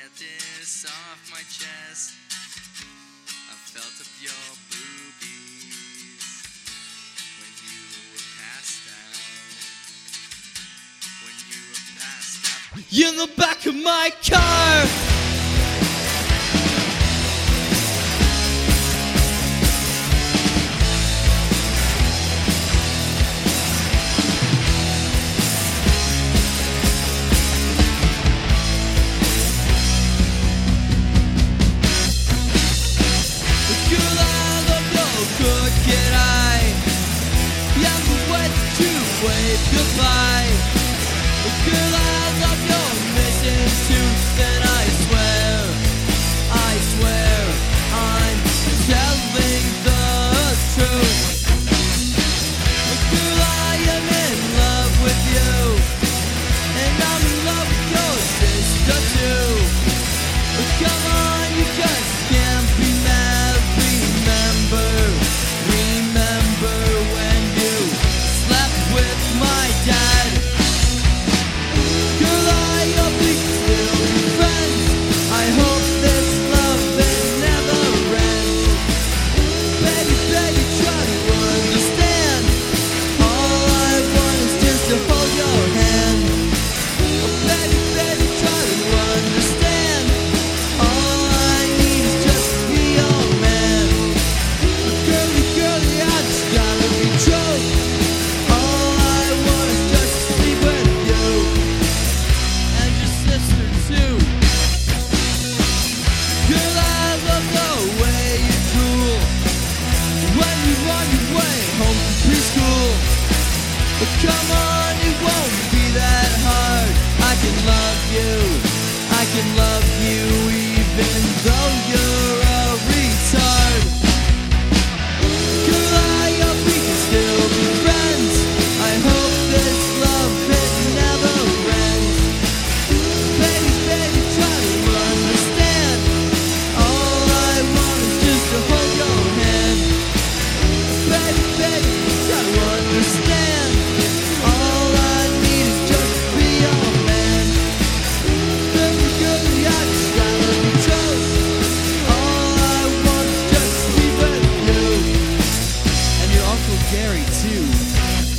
get this off my chest. I felt up your boobies when you were passed out. When you were passed out. In the back of my car. it goodbye. girl. I love your message to then I swear. Come on, it won't be that hard. I can love you. I can love you even though you're. Gary too.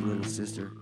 little sister.